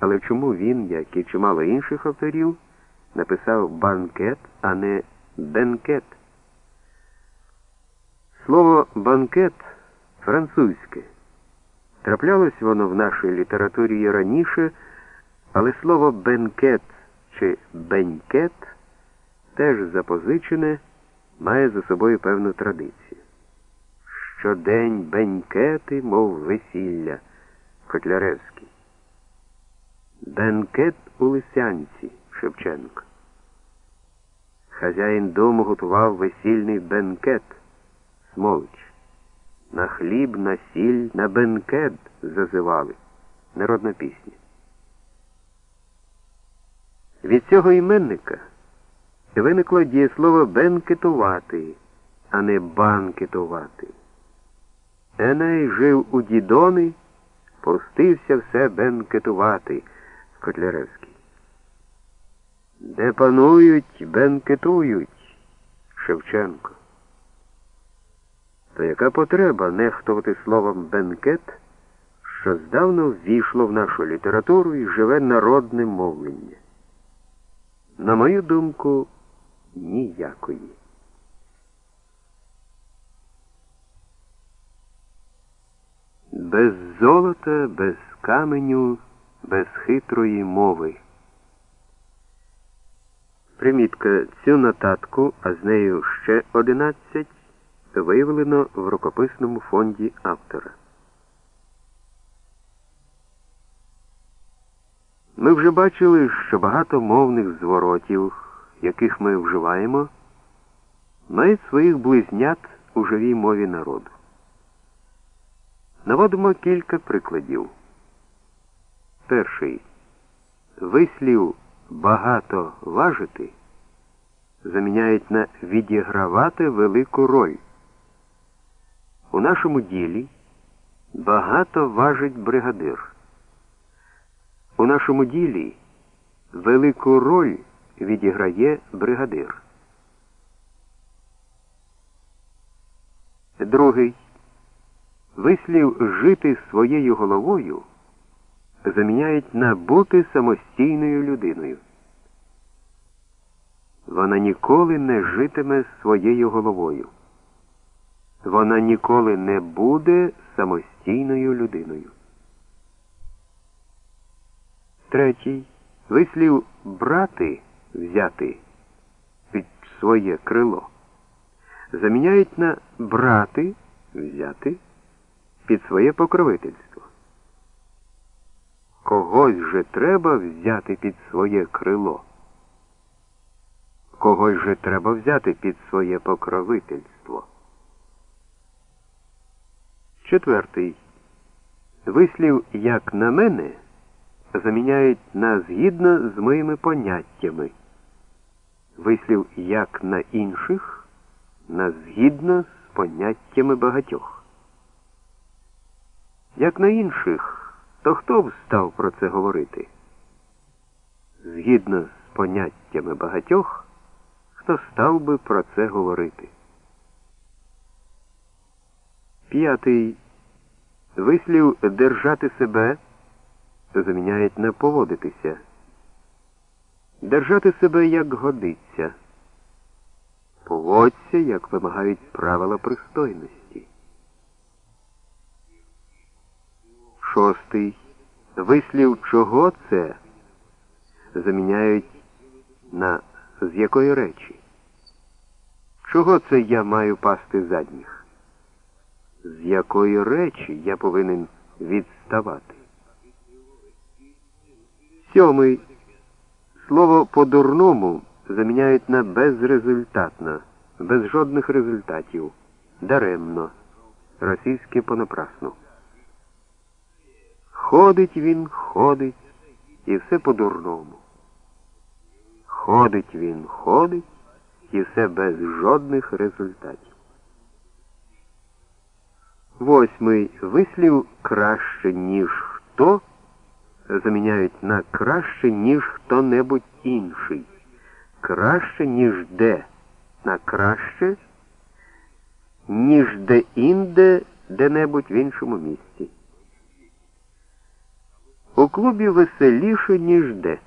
Але чому він, як і чимало інших авторів, написав банкет, а не бенкет? Слово банкет французьке. Траплялось воно в нашій літературі і раніше, але слово бенкет чи бенькет теж запозичене, має за собою певну традицію. Щодень бенькети, мов весілля, Котляревський. Бенкет у Лисянці Шевченко. Хазяїн дому готував весільний бенкет Смолич. На хліб, на сіль, на бенкет зазивали. Народна пісня. Від цього іменника виникло дієслово бенкетувати, а не банкетувати. Еней жив у дідони, пустився все бенкетувати Котляревський. Де панують, бенкетують Шевченко. То яка потреба нехтувати словом бенкет, що здавна ввійшло в нашу літературу і живе народне мовлення? На мою думку, ніякої. Без золота, без каменю, без хитрої мови. Примітка цю нотатку, а з нею ще одинадцять, виявлено в рукописному фонді автора. Ми вже бачили, що багато мовних зворотів, яких ми вживаємо, мають своїх близнят у живій мові народу. Наводимо кілька прикладів. Перший. Вислів багато важити заміняють на відігравати велику роль. У нашому ділі багато важить бригадир. У нашому ділі велику роль відіграє бригадир. Другий. Вислів жити своєю головою заміняють на бути самостійною людиною. Вона ніколи не житиме своєю головою. Вона ніколи не буде самостійною людиною. Третій. Вислів брати взяти під своє крило. Заміняють на брати взяти під своє покровительство. Когось же треба взяти під своє крило. Когось же треба взяти під своє покровительство. Четвертий. Вислів як на мене заміняють на згідно з моїми поняттями. Вислів як на інших на згідно з поняттями багатьох. Як на інших, то хто б став про це говорити? Згідно з поняттями багатьох, хто став би про це говорити? П'ятий. Вислів держати себе заміняють на поводитися. Держати себе як годиться. Поводься, як вимагають правила пристойності. Шостий. Вислів чого це заміняють на з якої речі. Чого це я маю пасти задніх? З якої речі я повинен відставати? Сьомий. Слово по-дурному заміняють на безрезультатно, без жодних результатів, даремно, російське понапрасну. Ходить він, ходить, і все по-дурному. Ходить він, ходить, і все без жодних результатів. Восьмий вислів краще, ніж хто заміняють на краще, ніж хто-небудь інший. Краще, ніж де, на краще, ніж де інде де-небудь в іншому місці. У клубі веселіше, ніж де.